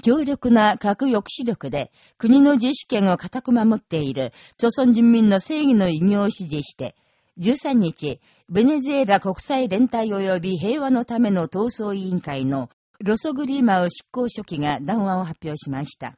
強力な核抑止力で国の自主権を固く守っている、朝鮮人民の正義の偉業を支持して、13日、ベネズエラ国際連帯及び平和のための闘争委員会のロソグリーマウ執行書記が談話を発表しました。